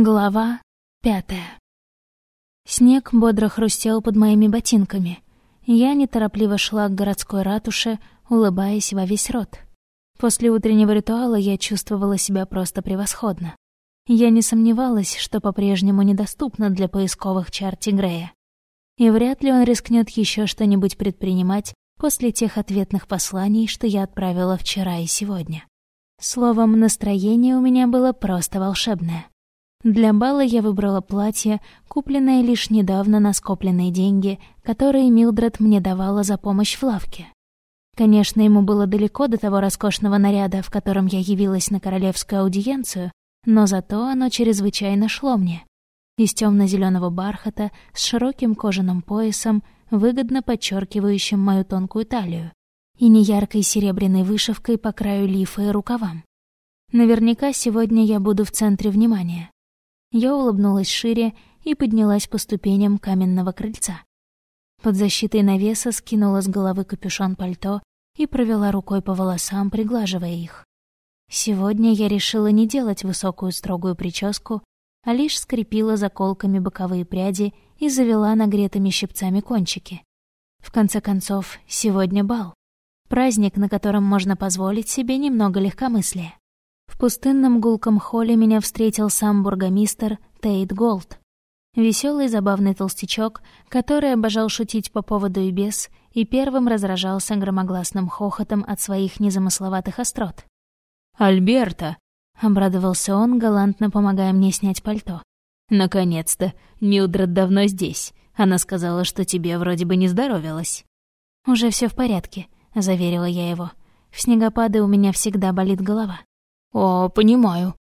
Глава пятая. Снег бодро хрустел под моими ботинками. Я неторопливо шла к городской ратуше, улыбаясь во весь рот. После утреннего ритуала я чувствовала себя просто превосходно. Я не сомневалась, что по-прежнему недоступна для поисковых чар Тигрея. И вряд ли он рискнет еще что-нибудь предпринимать после тех ответных посланий, что я отправила вчера и сегодня. Словом, настроение у меня было просто волшебное. Для бала я выбрала платье, купленное лишь недавно на скопленные деньги, которые Милдред мне давала за помощь в лавке. Конечно, ему было далеко до того роскошного наряда, в котором я явилась на королевскую аудиенцию, но зато оно чрезвычайно шло мне. Из темно зеленого бархата с широким кожаным поясом, выгодно подчеркивающим мою тонкую талию, и неяркой серебряной вышивкой по краю лифа и рукавам. Наверняка сегодня я буду в центре внимания. Я улыбнулась шире и поднялась по ступеням каменного крыльца. Под защитой навеса скинула с головы капюшон пальто и провела рукой по волосам, приглаживая их. Сегодня я решила не делать высокую строгую прическу, а лишь скрепила заколками боковые пряди и завела нагретыми щипцами кончики. В конце концов, сегодня бал. Праздник, на котором можно позволить себе немного легкомыслия. В пустынном гулком холле меня встретил сам бургомистр Тейт Голд. Веселый забавный толстячок, который обожал шутить по поводу и без, и первым разражался громогласным хохотом от своих незамысловатых острот. «Альберта!» — обрадовался он, галантно помогая мне снять пальто. «Наконец-то! Милдред давно здесь. Она сказала, что тебе вроде бы не здоровилась». «Уже все в порядке», — заверила я его. «В снегопады у меня всегда болит голова». «О, понимаю».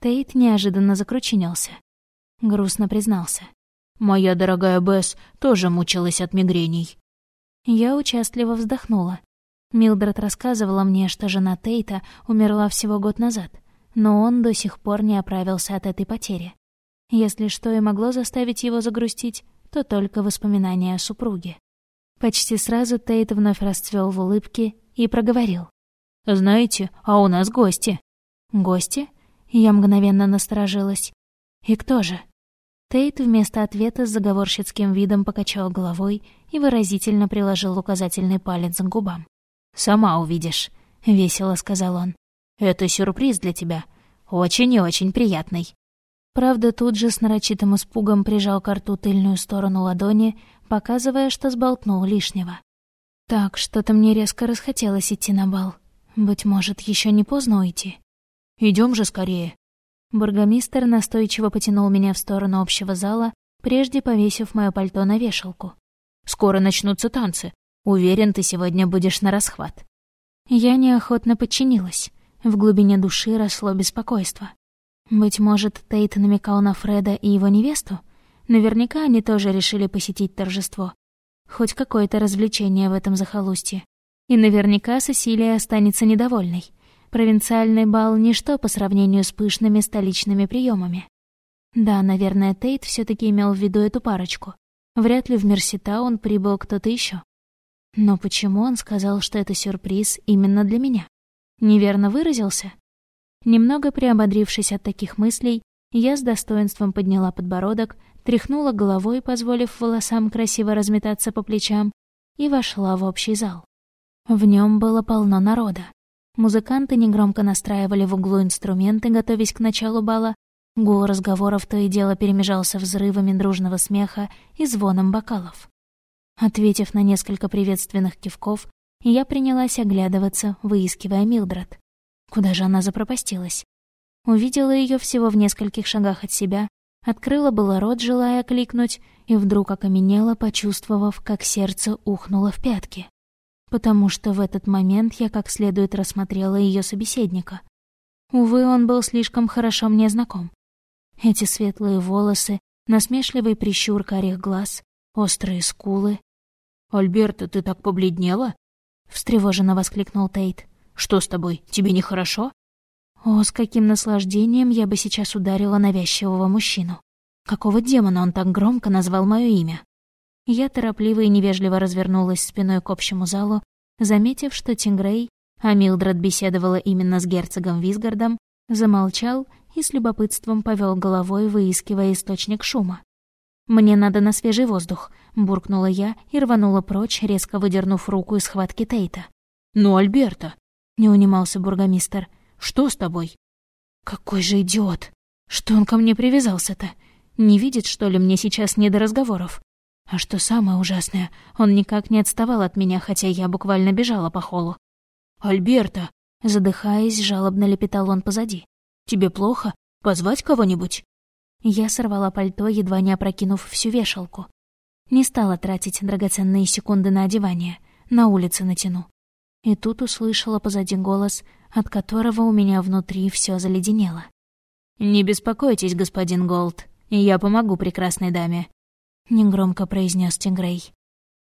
Тейт неожиданно закручинился. Грустно признался. «Моя дорогая Бесс тоже мучилась от мигрений». Я участливо вздохнула. Милдред рассказывала мне, что жена Тейта умерла всего год назад, но он до сих пор не оправился от этой потери. Если что и могло заставить его загрустить, то только воспоминания о супруге. Почти сразу Тейт вновь расцвел в улыбке и проговорил. «Знаете, а у нас гости». «Гости?» Я мгновенно насторожилась. «И кто же?» Тейт вместо ответа с заговорщицким видом покачал головой и выразительно приложил указательный палец к губам. «Сама увидишь», — весело сказал он. «Это сюрприз для тебя. Очень и очень приятный». Правда, тут же с нарочитым испугом прижал к рту тыльную сторону ладони, показывая, что сболтнул лишнего. Так, что-то мне резко расхотелось идти на бал. Быть может, еще не поздно уйти. Идем же скорее». Бургомистр настойчиво потянул меня в сторону общего зала, прежде повесив мое пальто на вешалку. «Скоро начнутся танцы. Уверен, ты сегодня будешь на расхват». Я неохотно подчинилась. В глубине души росло беспокойство. Быть может, Тейт намекал на Фреда и его невесту? Наверняка они тоже решили посетить торжество. Хоть какое-то развлечение в этом захолустье. И наверняка Сесилия останется недовольной. Провинциальный бал — ничто по сравнению с пышными столичными приемами. Да, наверное, Тейт все таки имел в виду эту парочку. Вряд ли в Мерситаун прибыл кто-то еще. Но почему он сказал, что это сюрприз именно для меня? Неверно выразился? Немного приободрившись от таких мыслей, я с достоинством подняла подбородок, тряхнула головой, позволив волосам красиво разметаться по плечам, и вошла в общий зал. В нем было полно народа. Музыканты негромко настраивали в углу инструменты, готовясь к началу бала. Гул разговоров то и дело перемежался взрывами дружного смеха и звоном бокалов. Ответив на несколько приветственных кивков, я принялась оглядываться, выискивая Милдред. Куда же она запропастилась? Увидела ее всего в нескольких шагах от себя, открыла было рот, желая кликнуть, и вдруг окаменела, почувствовав, как сердце ухнуло в пятки потому что в этот момент я как следует рассмотрела ее собеседника. Увы, он был слишком хорошо мне знаком. Эти светлые волосы, насмешливый прищур карих глаз, острые скулы. «Альберта, ты так побледнела?» — встревоженно воскликнул Тейт. «Что с тобой? Тебе нехорошо?» О, с каким наслаждением я бы сейчас ударила навязчивого мужчину. Какого демона он так громко назвал мое имя? Я торопливо и невежливо развернулась спиной к общему залу, заметив, что Тингрей, а Милдред беседовала именно с герцогом Визгардом, замолчал и с любопытством повел головой, выискивая источник шума. «Мне надо на свежий воздух», — буркнула я и рванула прочь, резко выдернув руку из схватки Тейта. «Ну, Альберта!» — не унимался бургомистр. «Что с тобой?» «Какой же идиот! Что он ко мне привязался-то? Не видит, что ли, мне сейчас не до разговоров? А что самое ужасное, он никак не отставал от меня, хотя я буквально бежала по холу. «Альберта!» — задыхаясь, жалобно лепетал он позади. «Тебе плохо? Позвать кого-нибудь?» Я сорвала пальто, едва не опрокинув всю вешалку. Не стала тратить драгоценные секунды на одевание. На улице натяну. И тут услышала позади голос, от которого у меня внутри все заледенело. «Не беспокойтесь, господин Голд, я помогу прекрасной даме», — негромко произнес Тингрей.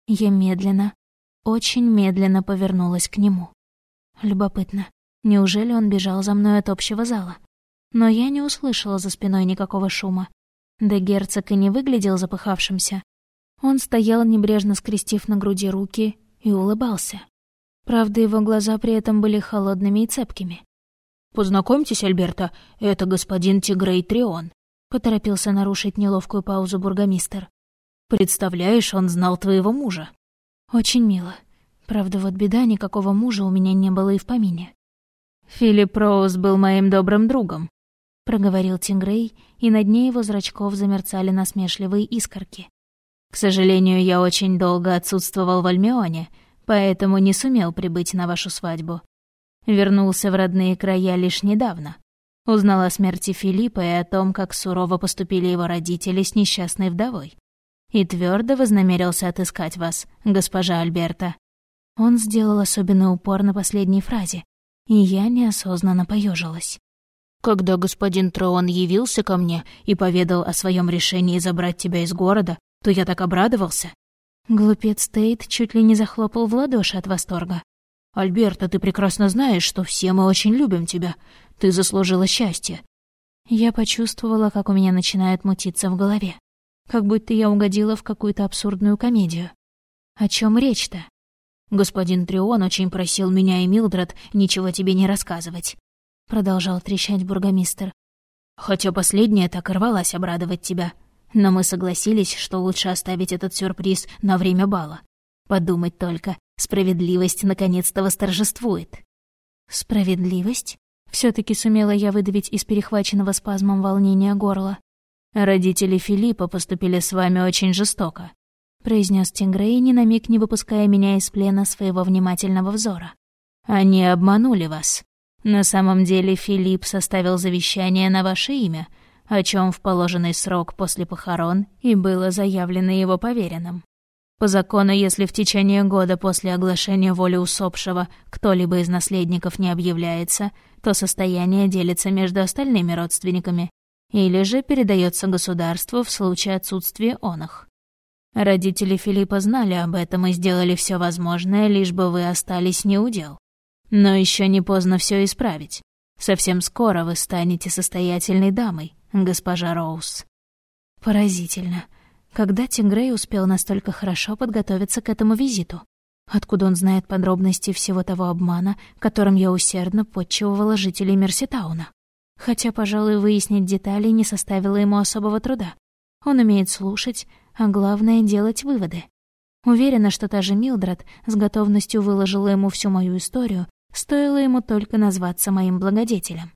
Я медленно, очень медленно повернулась к нему. Любопытно, неужели он бежал за мной от общего зала? Но я не услышала за спиной никакого шума. Да герцог и не выглядел запыхавшимся. Он стоял, небрежно скрестив на груди руки, и улыбался. Правда, его глаза при этом были холодными и цепкими. «Познакомьтесь, Альберта, это господин Тигрей Трион», — поторопился нарушить неловкую паузу бургомистр. «Представляешь, он знал твоего мужа». «Очень мило. Правда, вот беда, никакого мужа у меня не было и в помине». «Филипп Роуз был моим добрым другом», — проговорил Тингрей, и на дне его зрачков замерцали насмешливые искорки. «К сожалению, я очень долго отсутствовал в Альмионе, поэтому не сумел прибыть на вашу свадьбу. Вернулся в родные края лишь недавно. Узнал о смерти Филиппа и о том, как сурово поступили его родители с несчастной вдовой. И твердо вознамерился отыскать вас, госпожа Альберта». Он сделал особенный упор на последней фразе, и я неосознанно поежилась. Когда господин Троон явился ко мне и поведал о своем решении забрать тебя из города, то я так обрадовался. Глупец Тейт чуть ли не захлопал в ладоши от восторга. «Альберта, ты прекрасно знаешь, что все мы очень любим тебя. Ты заслужила счастье». Я почувствовала, как у меня начинает мутиться в голове. Как будто я угодила в какую-то абсурдную комедию. О чем речь-то? Господин Трион очень просил меня и Милдред ничего тебе не рассказывать. Продолжал трещать бургомистр. Хотя последняя так рвалась обрадовать тебя. Но мы согласились, что лучше оставить этот сюрприз на время бала. Подумать только, справедливость наконец-то восторжествует. Справедливость? все таки сумела я выдавить из перехваченного спазмом волнения горла. Родители Филиппа поступили с вами очень жестоко, произнес Тингрей, ни на миг не выпуская меня из плена своего внимательного взора. Они обманули вас. На самом деле Филипп составил завещание на ваше имя — о чем в положенный срок после похорон и было заявлено его поверенным. По закону, если в течение года после оглашения воли усопшего кто-либо из наследников не объявляется, то состояние делится между остальными родственниками или же передается государству в случае отсутствия он их. Родители Филиппа знали об этом и сделали все возможное, лишь бы вы остались неудел. Но еще не поздно все исправить. Совсем скоро вы станете состоятельной дамой, госпожа Роуз. Поразительно. Когда Тингрей успел настолько хорошо подготовиться к этому визиту? Откуда он знает подробности всего того обмана, которым я усердно подчивала жителей Мерситауна? Хотя, пожалуй, выяснить детали не составило ему особого труда. Он умеет слушать, а главное — делать выводы. Уверена, что та же Милдред с готовностью выложила ему всю мою историю, стоило ему только назваться моим благодетелем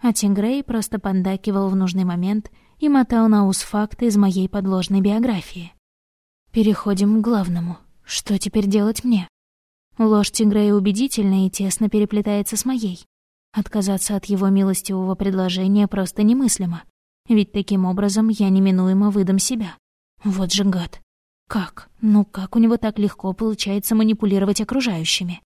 а Тингрей просто поддакивал в нужный момент и мотал на ус факты из моей подложной биографии. Переходим к главному. Что теперь делать мне? Ложь Тингрея убедительна и тесно переплетается с моей. Отказаться от его милостивого предложения просто немыслимо, ведь таким образом я неминуемо выдам себя. Вот же гад. Как? Ну как у него так легко получается манипулировать окружающими?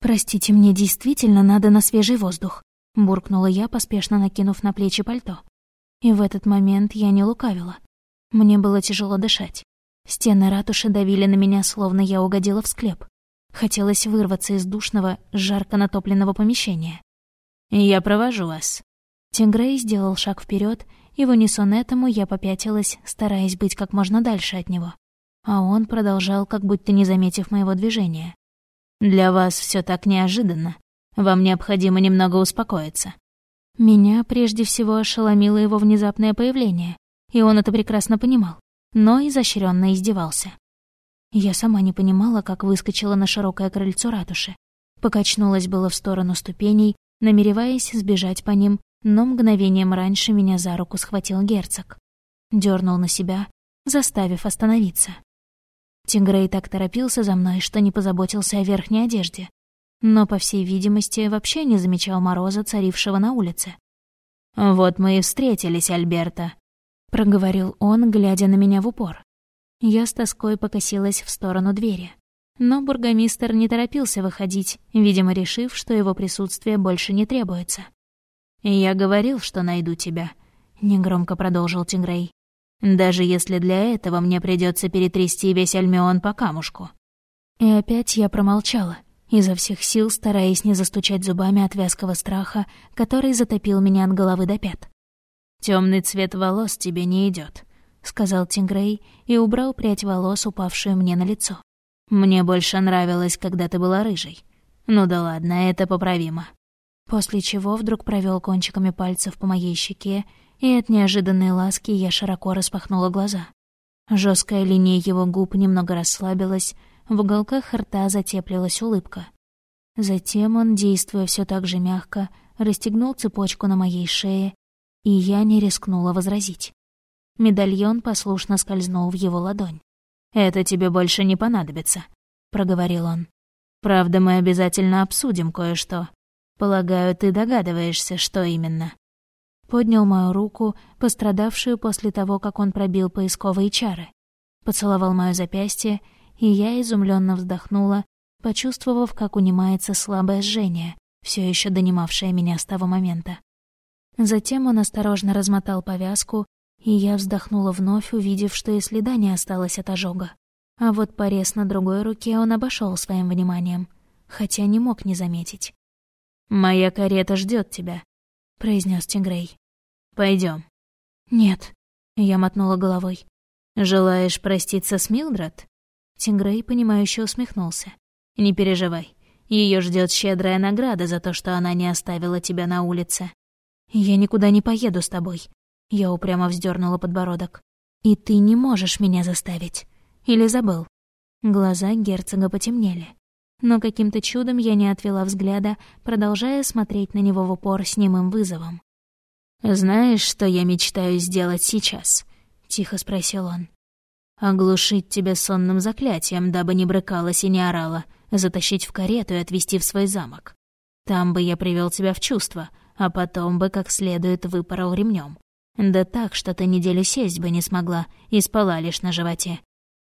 Простите, мне действительно надо на свежий воздух буркнула я, поспешно накинув на плечи пальто. И в этот момент я не лукавила. Мне было тяжело дышать. Стены ратуши давили на меня, словно я угодила в склеп. Хотелось вырваться из душного, жарко натопленного помещения. «Я провожу вас». Тингрей сделал шаг вперед, и в унисон этому я попятилась, стараясь быть как можно дальше от него. А он продолжал, как будто не заметив моего движения. «Для вас все так неожиданно. Вам необходимо немного успокоиться. Меня прежде всего ошеломило его внезапное появление, и он это прекрасно понимал, но изощренно издевался. Я сама не понимала, как выскочила на широкое крыльцо ратуши. Покачнулась было в сторону ступеней, намереваясь сбежать по ним, но мгновением раньше меня за руку схватил герцог. дернул на себя, заставив остановиться. Тингрей так торопился за мной, что не позаботился о верхней одежде, но, по всей видимости, вообще не замечал мороза, царившего на улице. «Вот мы и встретились, Альберта», — проговорил он, глядя на меня в упор. Я с тоской покосилась в сторону двери. Но бургомистр не торопился выходить, видимо, решив, что его присутствие больше не требуется. «Я говорил, что найду тебя», — негромко продолжил Тингрей. «Даже если для этого мне придется перетрясти весь Альмион по камушку». И опять я промолчала, изо всех сил стараясь не застучать зубами от вязкого страха, который затопил меня от головы до пят. Темный цвет волос тебе не идет, сказал Тингрей и убрал прядь волос, упавшую мне на лицо. «Мне больше нравилось, когда ты была рыжей. Ну да ладно, это поправимо». После чего вдруг провел кончиками пальцев по моей щеке, и от неожиданной ласки я широко распахнула глаза. Жесткая линия его губ немного расслабилась, в уголках рта затеплилась улыбка. Затем он, действуя все так же мягко, расстегнул цепочку на моей шее, и я не рискнула возразить. Медальон послушно скользнул в его ладонь. «Это тебе больше не понадобится», — проговорил он. «Правда, мы обязательно обсудим кое-что. Полагаю, ты догадываешься, что именно». Поднял мою руку, пострадавшую после того, как он пробил поисковые чары. Поцеловал моё запястье, и я изумленно вздохнула, почувствовав, как унимается слабое жжение, все еще донимавшее меня с того момента. Затем он осторожно размотал повязку и я вздохнула вновь, увидев, что и следа не осталось от ожога. А вот порез на другой руке он обошел своим вниманием, хотя не мог не заметить. «Моя карета ждет тебя», — произнес Тигрей. Пойдем. «Нет», — я мотнула головой. «Желаешь проститься с Милдред?» Тингрей, понимающе усмехнулся. «Не переживай. Ее ждет щедрая награда за то, что она не оставила тебя на улице». «Я никуда не поеду с тобой», я упрямо вздернула подбородок. «И ты не можешь меня заставить. Или забыл?» Глаза герцога потемнели. Но каким-то чудом я не отвела взгляда, продолжая смотреть на него в упор с немым вызовом. «Знаешь, что я мечтаю сделать сейчас?» — тихо спросил он. «Оглушить тебя сонным заклятием, дабы не брыкалась и не орала, затащить в карету и отвезти в свой замок. Там бы я привел тебя в чувство, а потом бы как следует выпорол ремнем. Да так, что ты неделю сесть бы не смогла и спала лишь на животе.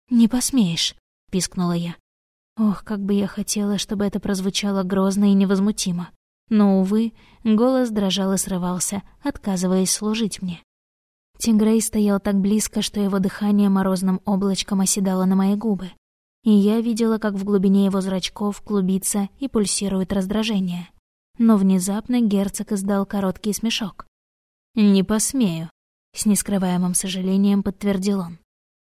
«Не посмеешь», — пискнула я. Ох, как бы я хотела, чтобы это прозвучало грозно и невозмутимо. Но, увы, голос дрожал и срывался, отказываясь служить мне. Тингрей стоял так близко, что его дыхание морозным облачком оседало на мои губы. И я видела, как в глубине его зрачков клубится и пульсирует раздражение. Но внезапно герцог издал короткий смешок. «Не посмею», — с нескрываемым сожалением подтвердил он.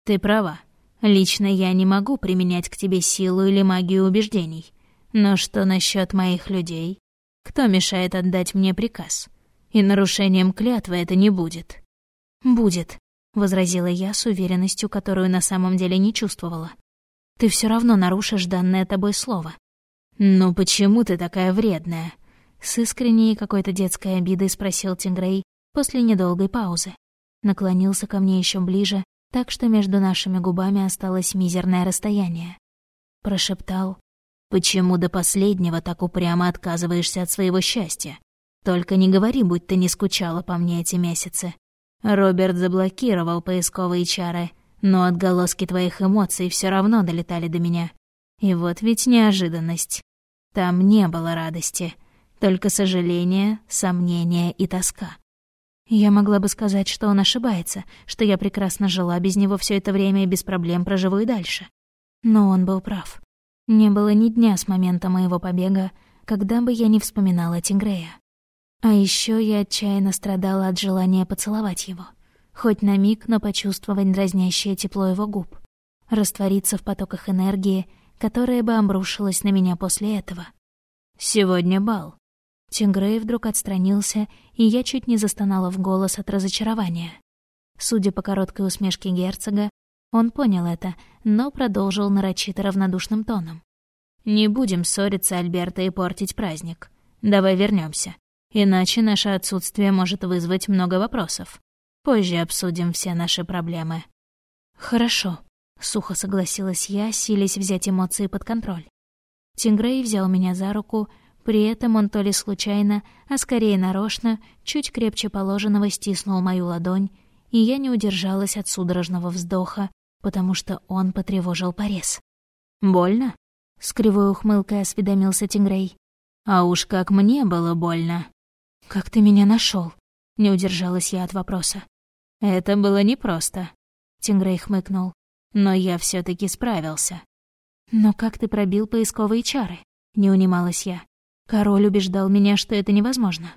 «Ты права. Лично я не могу применять к тебе силу или магию убеждений. Но что насчет моих людей? Кто мешает отдать мне приказ? И нарушением клятвы это не будет». «Будет», — возразила я с уверенностью, которую на самом деле не чувствовала. «Ты все равно нарушишь данное тобой слово». «Ну почему ты такая вредная?» С искренней какой-то детской обидой спросил Тингрей, после недолгой паузы. Наклонился ко мне еще ближе, так что между нашими губами осталось мизерное расстояние. Прошептал, «Почему до последнего так упрямо отказываешься от своего счастья? Только не говори, будь ты не скучала по мне эти месяцы. Роберт заблокировал поисковые чары, но отголоски твоих эмоций все равно долетали до меня. И вот ведь неожиданность. Там не было радости, только сожаление, сомнение и тоска. Я могла бы сказать, что он ошибается, что я прекрасно жила без него все это время и без проблем проживу и дальше. Но он был прав. Не было ни дня с момента моего побега, когда бы я не вспоминала Тингрея. А еще я отчаянно страдала от желания поцеловать его. Хоть на миг, но почувствовать дразнящее тепло его губ. Раствориться в потоках энергии, которая бы обрушилась на меня после этого. «Сегодня бал», Тингрей вдруг отстранился, и я чуть не застонала в голос от разочарования. Судя по короткой усмешке герцога, он понял это, но продолжил нарочито равнодушным тоном. «Не будем ссориться, Альберта, и портить праздник. Давай вернемся, Иначе наше отсутствие может вызвать много вопросов. Позже обсудим все наши проблемы». «Хорошо», — сухо согласилась я, силясь взять эмоции под контроль. Тингрей взял меня за руку, при этом он то ли случайно, а скорее нарочно, чуть крепче положенного стиснул мою ладонь, и я не удержалась от судорожного вздоха, потому что он потревожил порез. «Больно?» — с кривой ухмылкой осведомился Тингрей. «А уж как мне было больно!» «Как ты меня нашел? не удержалась я от вопроса. «Это было непросто», — Тингрей хмыкнул. «Но я все таки справился». «Но как ты пробил поисковые чары?» — не унималась я. Король убеждал меня, что это невозможно.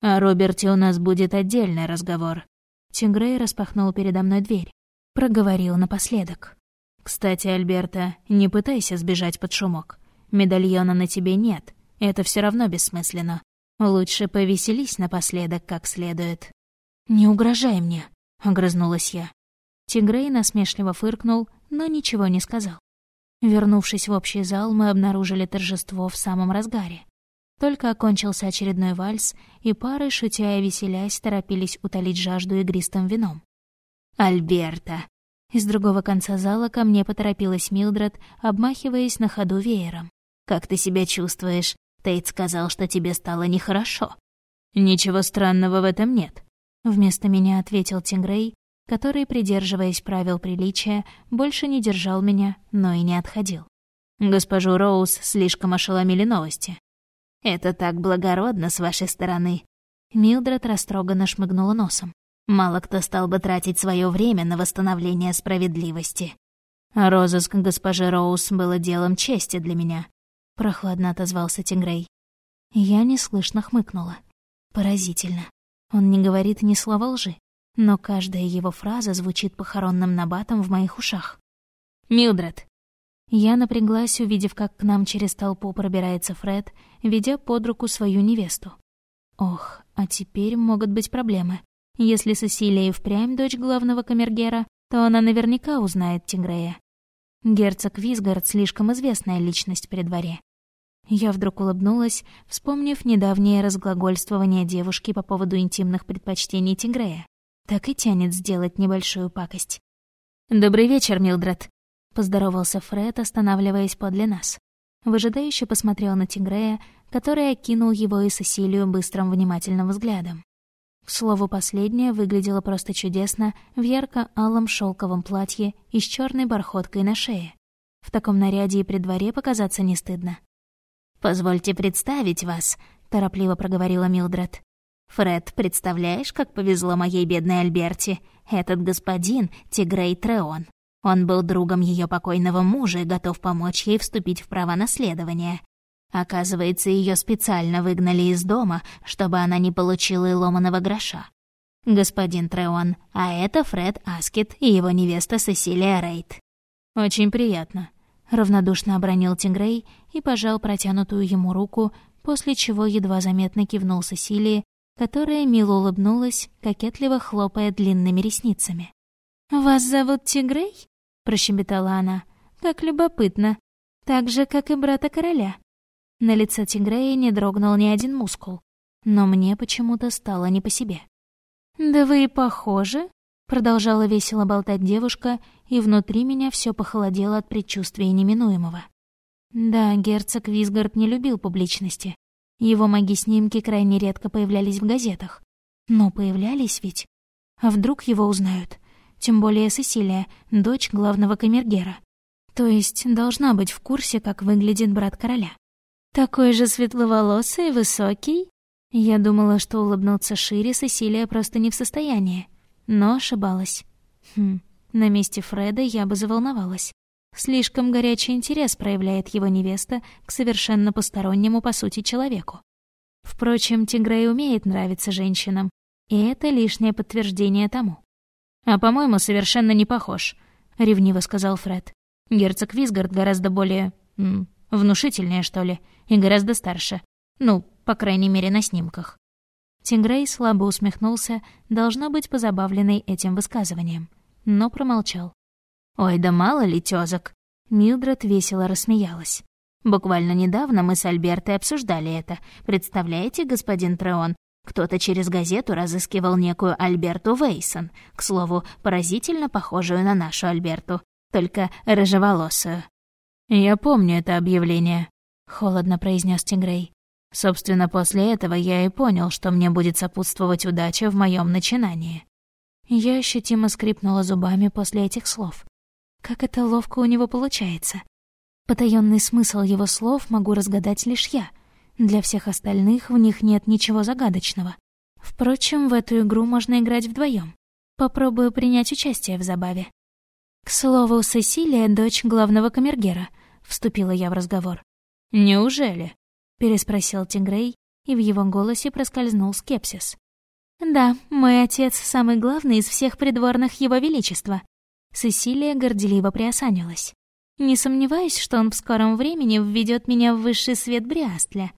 «О Роберте у нас будет отдельный разговор». Тингрей распахнул передо мной дверь. Проговорил напоследок. «Кстати, Альберта, не пытайся сбежать под шумок. Медальона на тебе нет. Это все равно бессмысленно. Лучше повеселись напоследок как следует». «Не угрожай мне», — огрызнулась я. Тигрей насмешливо фыркнул, но ничего не сказал. Вернувшись в общий зал, мы обнаружили торжество в самом разгаре. Только окончился очередной вальс, и пары, шутя и веселясь, торопились утолить жажду игристым вином. «Альберта!» Из другого конца зала ко мне поторопилась Милдред, обмахиваясь на ходу веером. «Как ты себя чувствуешь? Тейт сказал, что тебе стало нехорошо». «Ничего странного в этом нет», — вместо меня ответил Тингрей, который, придерживаясь правил приличия, больше не держал меня, но и не отходил. Госпожу Роуз слишком ошеломили новости. «Это так благородно с вашей стороны». Милдред растроганно шмыгнула носом. «Мало кто стал бы тратить свое время на восстановление справедливости. Розыск госпожи Роуз было делом чести для меня прохладно отозвался Тигрей. Я неслышно хмыкнула. Поразительно. Он не говорит ни слова лжи, но каждая его фраза звучит похоронным набатом в моих ушах. «Милдред!» Я напряглась, увидев, как к нам через толпу пробирается Фред, ведя под руку свою невесту. Ох, а теперь могут быть проблемы. Если Сесилия впрямь дочь главного камергера, то она наверняка узнает Тигрея. Герцог Визгард слишком известная личность при дворе. Я вдруг улыбнулась, вспомнив недавнее разглагольствование девушки по поводу интимных предпочтений Тигрея. Так и тянет сделать небольшую пакость. «Добрый вечер, Милдред», — поздоровался Фред, останавливаясь подле нас. Выжидающе посмотрел на Тигрея, который окинул его и Сесилию быстрым внимательным взглядом. К слову, последняя выглядела просто чудесно в ярко-алом шелковом платье и с черной бархоткой на шее. В таком наряде и при дворе показаться не стыдно. «Позвольте представить вас», — торопливо проговорила Милдред. «Фред, представляешь, как повезло моей бедной Альберте? Этот господин — Тигрей Треон. Он был другом ее покойного мужа и готов помочь ей вступить в права наследования. Оказывается, ее специально выгнали из дома, чтобы она не получила и ломаного гроша. Господин Треон, а это Фред Аскет и его невеста Сесилия Рейд. Очень приятно, равнодушно обронил Тингрей и пожал протянутую ему руку, после чего едва заметно кивнул Сесилии, которая мило улыбнулась, кокетливо хлопая длинными ресницами. «Вас зовут Тигрей?» — прощебетала она. «Как любопытно. Так же, как и брата короля». На лице Тигрея не дрогнул ни один мускул, но мне почему-то стало не по себе. «Да вы и похожи», Продолжала весело болтать девушка, и внутри меня все похолодело от предчувствия неминуемого. Да, герцог Визгард не любил публичности. Его маги-снимки крайне редко появлялись в газетах. Но появлялись ведь. А вдруг его узнают? Тем более Сесилия, дочь главного камергера. То есть должна быть в курсе, как выглядит брат короля. Такой же светловолосый, высокий. Я думала, что улыбнуться шире Сесилия просто не в состоянии но ошибалась. Хм, на месте Фреда я бы заволновалась. Слишком горячий интерес проявляет его невеста к совершенно постороннему, по сути, человеку. Впрочем, Тигрей умеет нравиться женщинам, и это лишнее подтверждение тому. «А, по-моему, совершенно не похож», — ревниво сказал Фред. «Герцог Висгард гораздо более... М, внушительнее, что ли, и гораздо старше. Ну, по крайней мере, на снимках. Тингрей слабо усмехнулся, должно быть позабавленный этим высказыванием, но промолчал. «Ой, да мало ли тёзок!» Милдред весело рассмеялась. «Буквально недавно мы с Альбертой обсуждали это. Представляете, господин Треон, кто-то через газету разыскивал некую Альберту Вейсон, к слову, поразительно похожую на нашу Альберту, только рыжеволосую. «Я помню это объявление», — холодно произнес Тигрей. Собственно, после этого я и понял, что мне будет сопутствовать удача в моем начинании. Я ощутимо скрипнула зубами после этих слов. Как это ловко у него получается. Потаённый смысл его слов могу разгадать лишь я. Для всех остальных в них нет ничего загадочного. Впрочем, в эту игру можно играть вдвоем. Попробую принять участие в забаве. К слову, Сесилия — дочь главного камергера, вступила я в разговор. «Неужели?» переспросил Тигрей, и в его голосе проскользнул скепсис. «Да, мой отец самый главный из всех придворных его величества». Сесилия горделиво приосанилась. «Не сомневаюсь, что он в скором времени введет меня в высший свет Бриастля».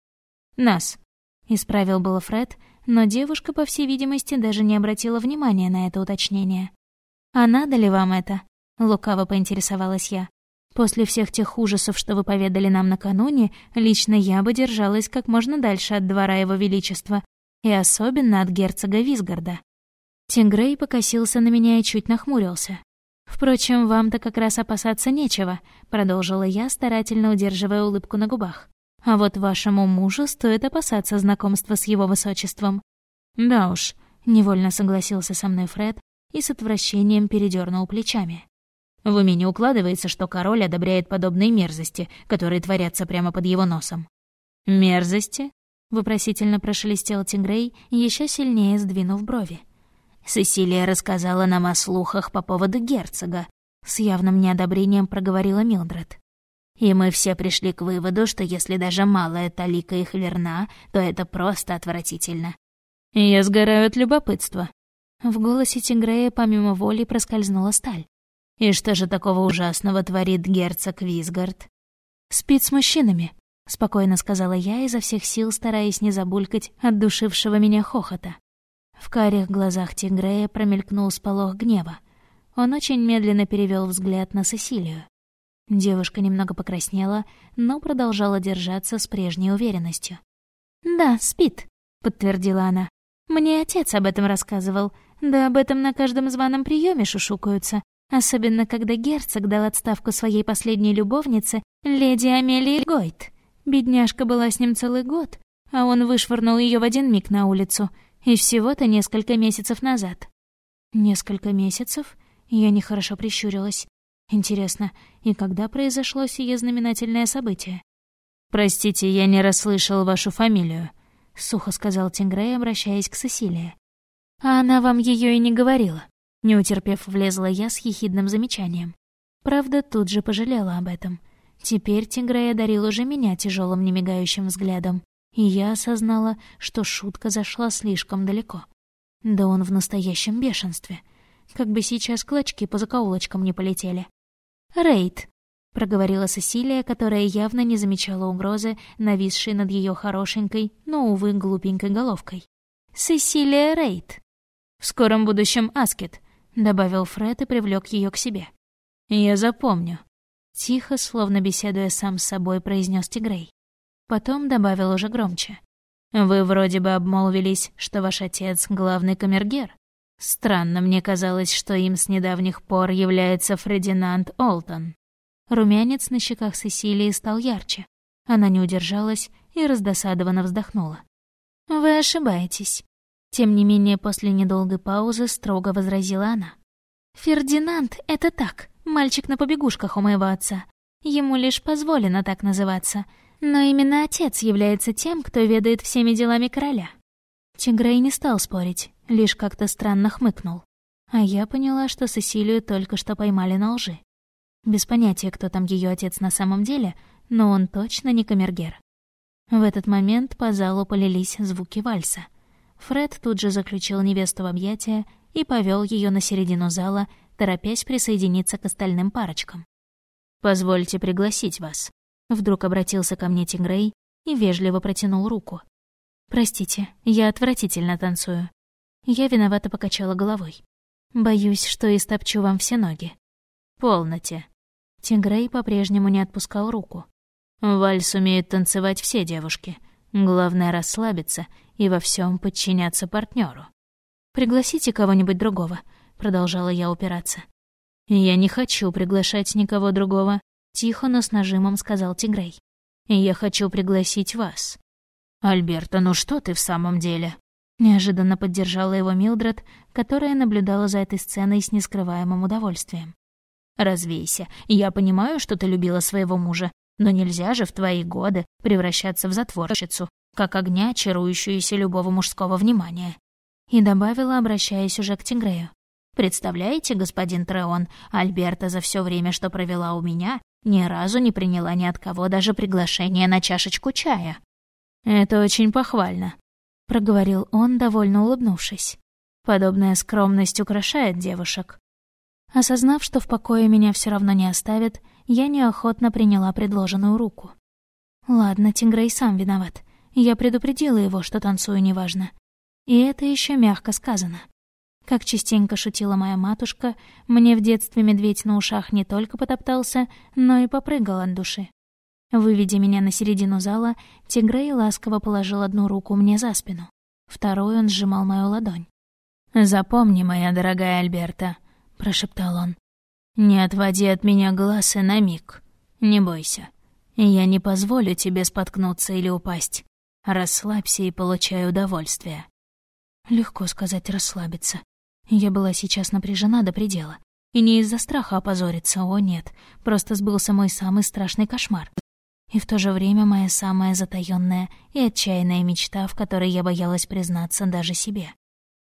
«Нас», — исправил было Фред, но девушка, по всей видимости, даже не обратила внимания на это уточнение. «А надо ли вам это?» — лукаво поинтересовалась я. После всех тех ужасов, что вы поведали нам накануне, лично я бы держалась как можно дальше от двора его величества, и особенно от герцога Визгарда. Тингрей покосился на меня и чуть нахмурился. «Впрочем, вам-то как раз опасаться нечего», — продолжила я, старательно удерживая улыбку на губах. «А вот вашему мужу стоит опасаться знакомства с его высочеством». «Да уж», — невольно согласился со мной Фред и с отвращением передернул плечами. В уме не укладывается, что король одобряет подобные мерзости, которые творятся прямо под его носом. «Мерзости?» — вопросительно прошелестел Тигрей, еще сильнее сдвинув брови. «Сесилия рассказала нам о слухах по поводу герцога», — с явным неодобрением проговорила Милдред. «И мы все пришли к выводу, что если даже малая талика их верна, то это просто отвратительно». «Я сгораю от любопытства». В голосе Тигрея помимо воли проскользнула сталь. И что же такого ужасного творит герцог Визгард? Спит с мужчинами, спокойно сказала я, изо всех сил стараясь не забулькать от душившего меня хохота. В карих глазах Тигрея промелькнул сполох гнева. Он очень медленно перевел взгляд на Сесилию. Девушка немного покраснела, но продолжала держаться с прежней уверенностью. «Да, спит», — подтвердила она. «Мне отец об этом рассказывал. Да об этом на каждом званом приеме шушукаются. Особенно, когда герцог дал отставку своей последней любовнице, леди Амелии Гойт. Бедняжка была с ним целый год, а он вышвырнул ее в один миг на улицу, и всего-то несколько месяцев назад. Несколько месяцев? Я нехорошо прищурилась. Интересно, и когда произошло сие знаменательное событие? «Простите, я не расслышал вашу фамилию», — сухо сказал Тингрей, обращаясь к Сесилии. «А она вам ее и не говорила». Не утерпев, влезла я с ехидным замечанием. Правда, тут же пожалела об этом. Теперь Тигрей одарил уже меня тяжелым немигающим взглядом, и я осознала, что шутка зашла слишком далеко. Да он в настоящем бешенстве. Как бы сейчас клочки по закоулочкам не полетели. «Рейд», — проговорила Сесилия, которая явно не замечала угрозы, нависшей над ее хорошенькой, но, увы, глупенькой головкой. «Сесилия Рейд». «В скором будущем Аскет», — добавил Фред и привлек ее к себе. «Я запомню». Тихо, словно беседуя сам с собой, произнес Тигрей. Потом добавил уже громче. «Вы вроде бы обмолвились, что ваш отец — главный камергер. Странно, мне казалось, что им с недавних пор является Фрединанд Олтон». Румянец на щеках Сесилии стал ярче. Она не удержалась и раздосадованно вздохнула. «Вы ошибаетесь. Тем не менее, после недолгой паузы строго возразила она. «Фердинанд — это так, мальчик на побегушках у моего отца. Ему лишь позволено так называться. Но именно отец является тем, кто ведает всеми делами короля». Тигрей не стал спорить, лишь как-то странно хмыкнул. А я поняла, что Сесилию только что поймали на лжи. Без понятия, кто там ее отец на самом деле, но он точно не камергер. В этот момент по залу полились звуки вальса — Фред тут же заключил невесту в объятия и повел ее на середину зала, торопясь присоединиться к остальным парочкам. «Позвольте пригласить вас», — вдруг обратился ко мне Тигрей, и вежливо протянул руку. «Простите, я отвратительно танцую». Я виновато покачала головой. «Боюсь, что истопчу вам все ноги». «Полноте». Тигрей по-прежнему не отпускал руку. «Вальс умеют танцевать все девушки. Главное — расслабиться и во всем подчиняться партнеру. «Пригласите кого-нибудь другого», — продолжала я упираться. «Я не хочу приглашать никого другого», — тихо, но с нажимом сказал Тигрей. «Я хочу пригласить вас». «Альберта, ну что ты в самом деле?» Неожиданно поддержала его Милдред, которая наблюдала за этой сценой с нескрываемым удовольствием. «Развейся. Я понимаю, что ты любила своего мужа, но нельзя же в твои годы превращаться в затворщицу, как огня, чарующуюся любого мужского внимания». И добавила, обращаясь уже к Тигрею. Представляете, господин Треон, Альберта за все время, что провела у меня, ни разу не приняла ни от кого даже приглашение на чашечку чая. Это очень похвально, проговорил он, довольно улыбнувшись. Подобная скромность украшает девушек. Осознав, что в покое меня все равно не оставят, я неохотно приняла предложенную руку. Ладно, Тингрей сам виноват. Я предупредила его, что танцую неважно. И это еще мягко сказано. Как частенько шутила моя матушка, мне в детстве медведь на ушах не только потоптался, но и попрыгал от души. Выведя меня на середину зала, Тигрей ласково положил одну руку мне за спину. Второй он сжимал мою ладонь. «Запомни, моя дорогая Альберта», — прошептал он. «Не отводи от меня глаз и на миг. Не бойся. Я не позволю тебе споткнуться или упасть. Расслабься и получай удовольствие». Легко сказать «расслабиться». Я была сейчас напряжена до предела. И не из-за страха опозориться, о нет, просто сбылся мой самый страшный кошмар. И в то же время моя самая затаённая и отчаянная мечта, в которой я боялась признаться даже себе.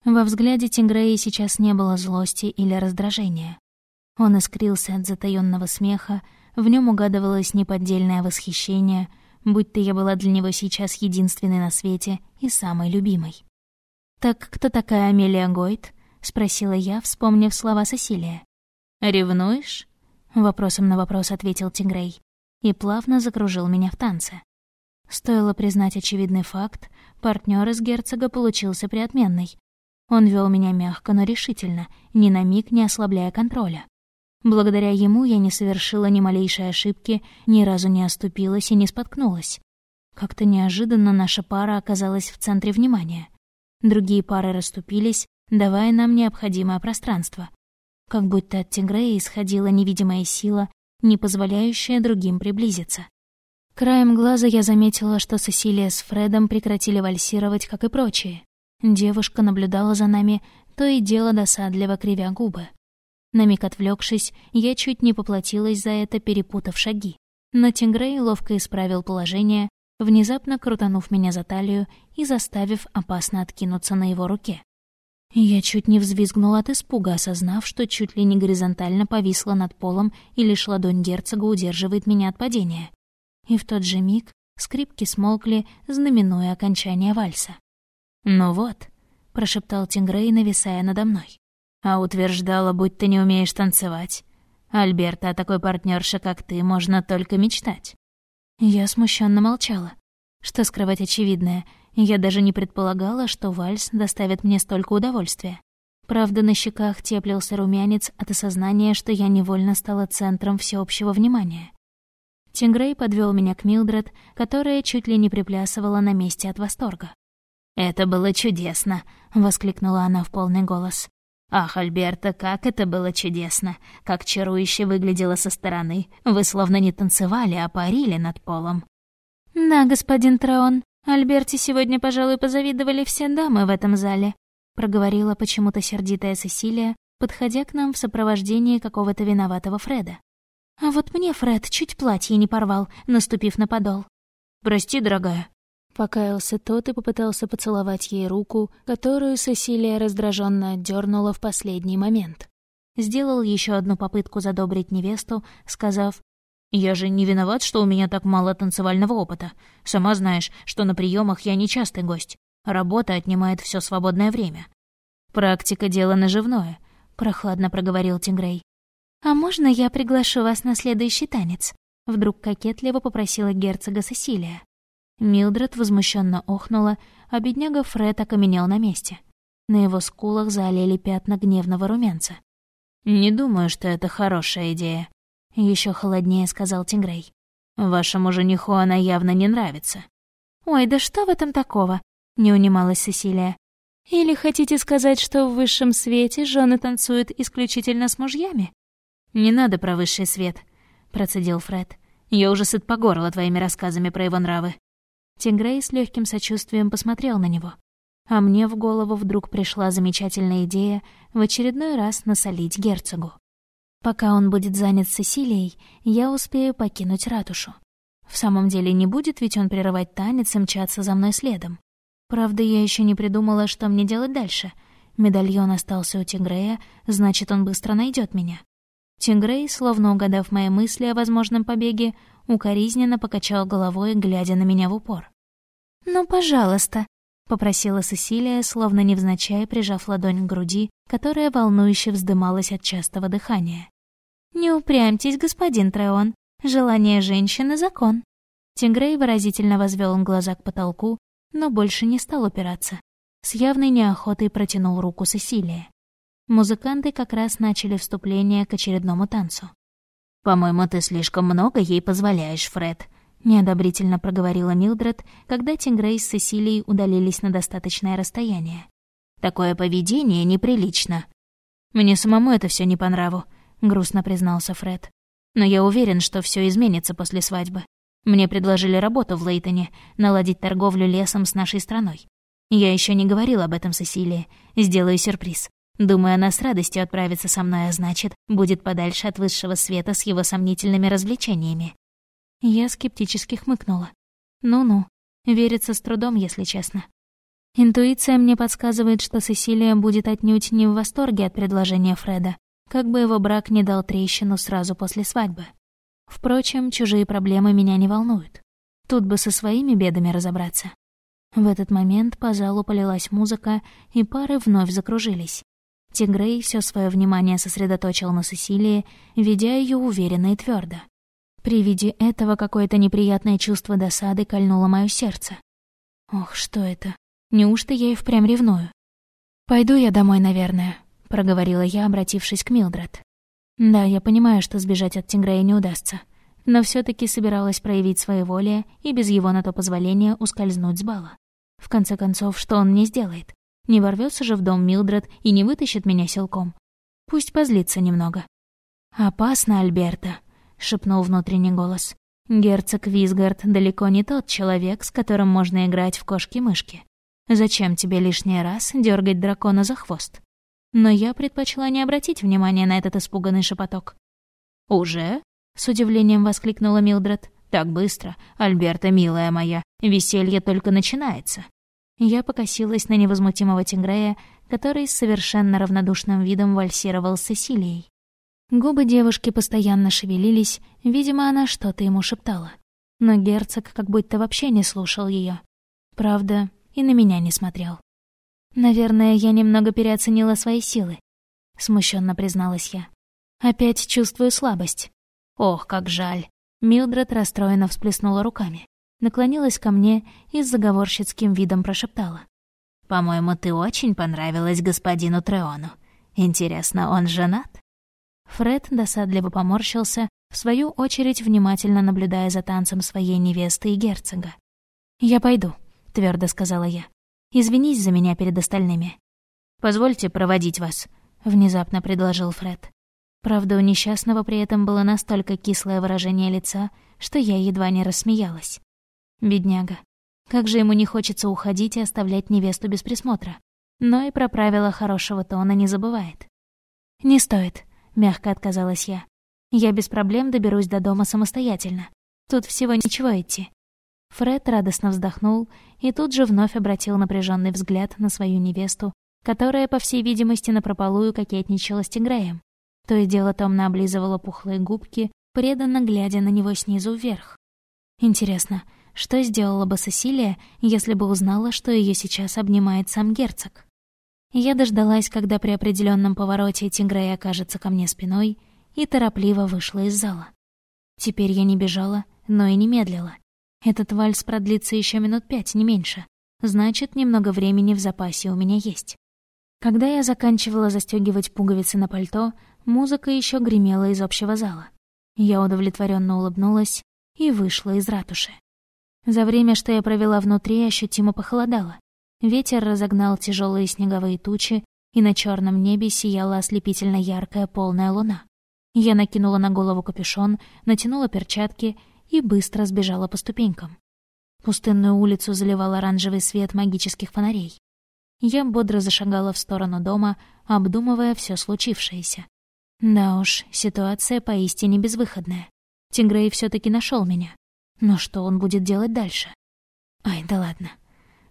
Во взгляде Тингрея сейчас не было злости или раздражения. Он искрился от затаённого смеха, в нем угадывалось неподдельное восхищение, будь то я была для него сейчас единственной на свете и самой любимой. «Так кто такая Амелия Гойт?» — спросила я, вспомнив слова Сесилия. «Ревнуешь?» — вопросом на вопрос ответил Тигрей и плавно закружил меня в танце. Стоило признать очевидный факт, партнер из герцога получился приотменный. Он вел меня мягко, но решительно, ни на миг не ослабляя контроля. Благодаря ему я не совершила ни малейшей ошибки, ни разу не оступилась и не споткнулась. Как-то неожиданно наша пара оказалась в центре внимания. Другие пары расступились, давая нам необходимое пространство. Как будто от Тигрея исходила невидимая сила, не позволяющая другим приблизиться. Краем глаза я заметила, что Сесилия с Фредом прекратили вальсировать, как и прочие. Девушка наблюдала за нами, то и дело досадливо кривя губы. На миг отвлекшись, я чуть не поплатилась за это, перепутав шаги. Но Тингрей ловко исправил положение, внезапно крутанув меня за талию и заставив опасно откинуться на его руке. Я чуть не взвизгнула от испуга, осознав, что чуть ли не горизонтально повисла над полом и лишь ладонь герцога удерживает меня от падения. И в тот же миг скрипки смолкли, знаменуя окончание вальса. «Ну вот», — прошептал Тингрей, нависая надо мной. «А утверждала, будь ты не умеешь танцевать. Альберта, о такой партнерше, как ты, можно только мечтать». Я смущенно молчала. Что скрывать очевидное — я даже не предполагала, что вальс доставит мне столько удовольствия. Правда, на щеках теплился румянец от осознания, что я невольно стала центром всеобщего внимания. Тингрей подвел меня к Милдред, которая чуть ли не приплясывала на месте от восторга. «Это было чудесно!» — воскликнула она в полный голос. «Ах, Альберта, как это было чудесно! Как чарующе выглядело со стороны! Вы словно не танцевали, а парили над полом!» «Да, господин Траон, Альберте сегодня, пожалуй, позавидовали все дамы в этом зале», проговорила почему-то сердитая Сесилия, подходя к нам в сопровождении какого-то виноватого Фреда. «А вот мне Фред чуть платье не порвал, наступив на подол». «Прости, дорогая». Покаялся тот и попытался поцеловать ей руку, которую Сесилия раздраженно отдернула в последний момент. Сделал еще одну попытку задобрить невесту, сказав я же не виноват, что у меня так мало танцевального опыта. Сама знаешь, что на приемах я не частый гость. Работа отнимает все свободное время. Практика — дело наживное», — прохладно проговорил Тингрей. «А можно я приглашу вас на следующий танец?» Вдруг кокетливо попросила герцога Сесилия. Милдред возмущенно охнула, а бедняга Фред окаменел на месте. На его скулах заолели пятна гневного румянца. «Не думаю, что это хорошая идея», — еще холоднее сказал Тингрей. «Вашему жениху она явно не нравится». «Ой, да что в этом такого?» — не унималась Сесилия. «Или хотите сказать, что в высшем свете жены танцуют исключительно с мужьями?» «Не надо про высший свет», — процедил Фред. «Я уже сыт по горло твоими рассказами про его нравы». Тингрей с легким сочувствием посмотрел на него. А мне в голову вдруг пришла замечательная идея в очередной раз насолить герцогу. Пока он будет занят Сесилией, я успею покинуть ратушу. В самом деле не будет ведь он прерывать танец и мчаться за мной следом. Правда, я еще не придумала, что мне делать дальше. Медальон остался у Тингрея, значит, он быстро найдет меня. Тингрей, словно угадав мои мысли о возможном побеге, укоризненно покачал головой, глядя на меня в упор. «Ну, пожалуйста», — попросила Сесилия, словно невзначай прижав ладонь к груди, которая волнующе вздымалась от частого дыхания. «Не упрямьтесь, господин Треон. Желание женщины — закон». Тингрей выразительно возвел глаза к потолку, но больше не стал упираться. С явной неохотой протянул руку Сесилия. Музыканты как раз начали вступление к очередному танцу. «По-моему, ты слишком много ей позволяешь, Фред», — неодобрительно проговорила Милдред, когда Тингрей с Сесилией удалились на достаточное расстояние. «Такое поведение неприлично». «Мне самому это все не по нраву», — грустно признался Фред. «Но я уверен, что все изменится после свадьбы. Мне предложили работу в Лейтоне, наладить торговлю лесом с нашей страной. Я еще не говорил об этом Сесилии. Сделаю сюрприз. Думаю, она с радостью отправится со мной, а значит, будет подальше от высшего света с его сомнительными развлечениями. Я скептически хмыкнула. Ну-ну, верится с трудом, если честно. Интуиция мне подсказывает, что Сесилия будет отнюдь не в восторге от предложения Фреда, как бы его брак не дал трещину сразу после свадьбы. Впрочем, чужие проблемы меня не волнуют. Тут бы со своими бедами разобраться. В этот момент по залу полилась музыка, и пары вновь закружились. Тигрей все свое внимание сосредоточил на Сесилии, ведя ее уверенно и твердо. При виде этого какое-то неприятное чувство досады кольнуло мое сердце. Ох, что это? Неужто я и впрямь ревную? «Пойду я домой, наверное», — проговорила я, обратившись к Милдред. «Да, я понимаю, что сбежать от Тингрея не удастся, но все таки собиралась проявить своеволие и без его на то позволения ускользнуть с бала. В конце концов, что он мне сделает? Не ворвется же в дом Милдред и не вытащит меня силком. Пусть позлится немного. «Опасно, Альберта», — шепнул внутренний голос. «Герцог Визгард далеко не тот человек, с которым можно играть в кошки-мышки. Зачем тебе лишний раз дергать дракона за хвост?» Но я предпочла не обратить внимания на этот испуганный шепоток. «Уже?» — с удивлением воскликнула Милдред. «Так быстро, Альберта, милая моя, веселье только начинается». Я покосилась на невозмутимого Тингрея, который с совершенно равнодушным видом вальсировал с Сесилией. Губы девушки постоянно шевелились, видимо, она что-то ему шептала. Но герцог как будто вообще не слушал ее. Правда, и на меня не смотрел. «Наверное, я немного переоценила свои силы», — смущенно призналась я. «Опять чувствую слабость». «Ох, как жаль!» Милдред расстроенно всплеснула руками наклонилась ко мне и с заговорщицким видом прошептала. «По-моему, ты очень понравилась господину Треону. Интересно, он женат?» Фред досадливо поморщился, в свою очередь внимательно наблюдая за танцем своей невесты и герцога. «Я пойду», — твердо сказала я. «Извинись за меня перед остальными». «Позвольте проводить вас», — внезапно предложил Фред. Правда, у несчастного при этом было настолько кислое выражение лица, что я едва не рассмеялась. Бедняга. Как же ему не хочется уходить и оставлять невесту без присмотра. Но и про правила хорошего тона не забывает. «Не стоит», — мягко отказалась я. «Я без проблем доберусь до дома самостоятельно. Тут всего ничего идти». Фред радостно вздохнул и тут же вновь обратил напряженный взгляд на свою невесту, которая, по всей видимости, напропалую кокетничала с Тиграем. То и дело томно облизывала пухлые губки, преданно глядя на него снизу вверх. Интересно, что сделала бы Сесилия, если бы узнала, что ее сейчас обнимает сам герцог? Я дождалась, когда при определенном повороте Тингрей окажется ко мне спиной, и торопливо вышла из зала. Теперь я не бежала, но и не медлила. Этот вальс продлится еще минут пять, не меньше. Значит, немного времени в запасе у меня есть. Когда я заканчивала застегивать пуговицы на пальто, музыка еще гремела из общего зала. Я удовлетворенно улыбнулась и вышла из ратуши. За время, что я провела внутри, ощутимо похолодало. Ветер разогнал тяжелые снеговые тучи, и на черном небе сияла ослепительно яркая полная луна. Я накинула на голову капюшон, натянула перчатки и быстро сбежала по ступенькам. Пустынную улицу заливал оранжевый свет магических фонарей. Я бодро зашагала в сторону дома, обдумывая все случившееся. Да уж, ситуация поистине безвыходная. Тингрей все таки нашел меня. Но что он будет делать дальше? Ай, да ладно.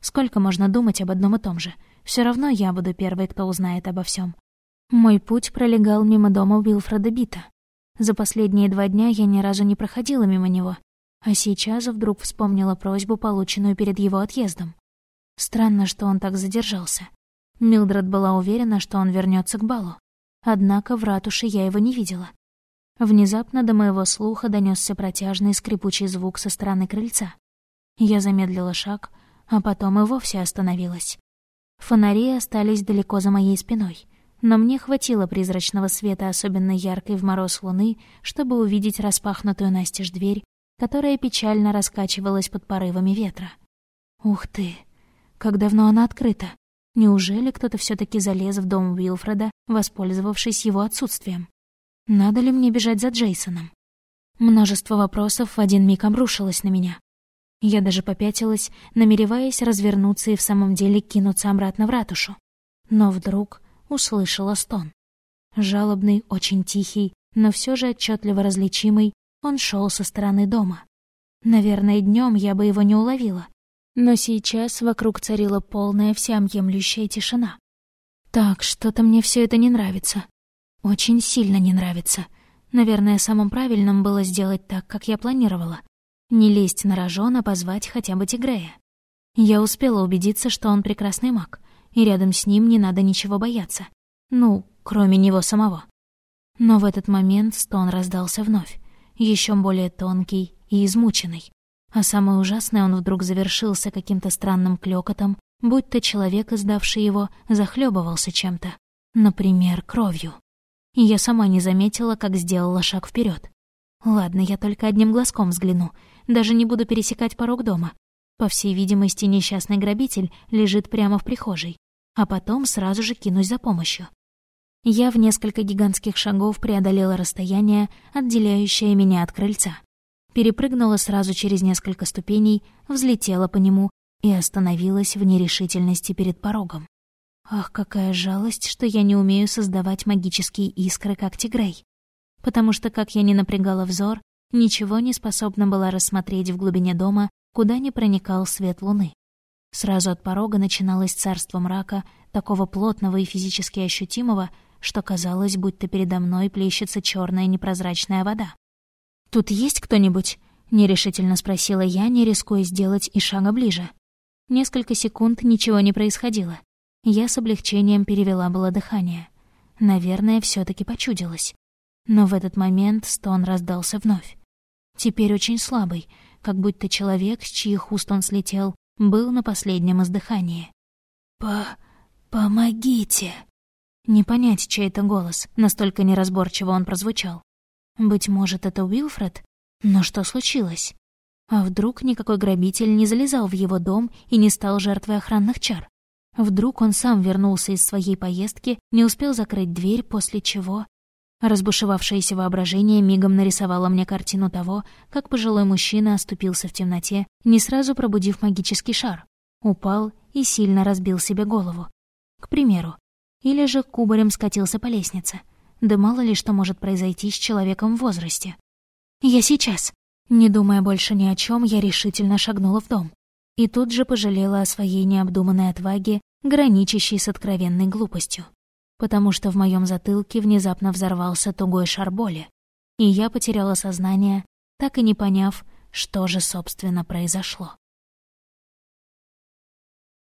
Сколько можно думать об одном и том же? Все равно я буду первой, кто узнает обо всем. Мой путь пролегал мимо дома Уилфреда Бита. За последние два дня я ни разу не проходила мимо него, а сейчас вдруг вспомнила просьбу, полученную перед его отъездом. Странно, что он так задержался. Милдред была уверена, что он вернется к балу. Однако в ратуше я его не видела. Внезапно до моего слуха донесся протяжный скрипучий звук со стороны крыльца. Я замедлила шаг, а потом и вовсе остановилась. Фонари остались далеко за моей спиной, но мне хватило призрачного света, особенно яркой в мороз луны, чтобы увидеть распахнутую настежь дверь, которая печально раскачивалась под порывами ветра. Ух ты! Как давно она открыта? Неужели кто-то все таки залез в дом Уилфреда, воспользовавшись его отсутствием? Надо ли мне бежать за Джейсоном? Множество вопросов в один миг обрушилось на меня. Я даже попятилась, намереваясь развернуться и в самом деле кинуться обратно в ратушу. Но вдруг услышала стон. Жалобный, очень тихий, но все же отчетливо различимый, он шел со стороны дома. Наверное, днем я бы его не уловила. Но сейчас вокруг царила полная всеобъемлющая тишина. Так, что-то мне все это не нравится. Очень сильно не нравится. Наверное, самым правильным было сделать так, как я планировала. Не лезть на рожон, а позвать хотя бы Тигрея. Я успела убедиться, что он прекрасный маг, и рядом с ним не надо ничего бояться. Ну, кроме него самого. Но в этот момент стон раздался вновь, еще более тонкий и измученный. А самое ужасное, он вдруг завершился каким-то странным клёкотом, будто человек, издавший его, захлебывался чем-то. Например, кровью я сама не заметила, как сделала шаг вперед. Ладно, я только одним глазком взгляну, даже не буду пересекать порог дома. По всей видимости, несчастный грабитель лежит прямо в прихожей, а потом сразу же кинусь за помощью. Я в несколько гигантских шагов преодолела расстояние, отделяющее меня от крыльца. Перепрыгнула сразу через несколько ступеней, взлетела по нему и остановилась в нерешительности перед порогом. Ах, какая жалость, что я не умею создавать магические искры, как Тигрей. Потому что, как я не напрягала взор, ничего не способна была рассмотреть в глубине дома, куда не проникал свет луны. Сразу от порога начиналось царство мрака, такого плотного и физически ощутимого, что казалось, будто передо мной плещется черная непрозрачная вода. «Тут есть кто-нибудь?» — нерешительно спросила я, не рискуя сделать и шага ближе. Несколько секунд ничего не происходило. Я с облегчением перевела было дыхание. Наверное, все таки почудилось. Но в этот момент стон раздался вновь. Теперь очень слабый, как будто человек, с чьих уст он слетел, был на последнем издыхании. «По... помогите!» Не понять, чей это голос, настолько неразборчиво он прозвучал. Быть может, это Уилфред? Но что случилось? А вдруг никакой грабитель не залезал в его дом и не стал жертвой охранных чар? Вдруг он сам вернулся из своей поездки, не успел закрыть дверь, после чего... Разбушевавшееся воображение мигом нарисовало мне картину того, как пожилой мужчина оступился в темноте, не сразу пробудив магический шар. Упал и сильно разбил себе голову. К примеру. Или же кубарем скатился по лестнице. Да мало ли что может произойти с человеком в возрасте. «Я сейчас!» Не думая больше ни о чем, я решительно шагнула в дом и тут же пожалела о своей необдуманной отваге, граничащей с откровенной глупостью, потому что в моем затылке внезапно взорвался тугой шар боли, и я потеряла сознание, так и не поняв, что же, собственно, произошло.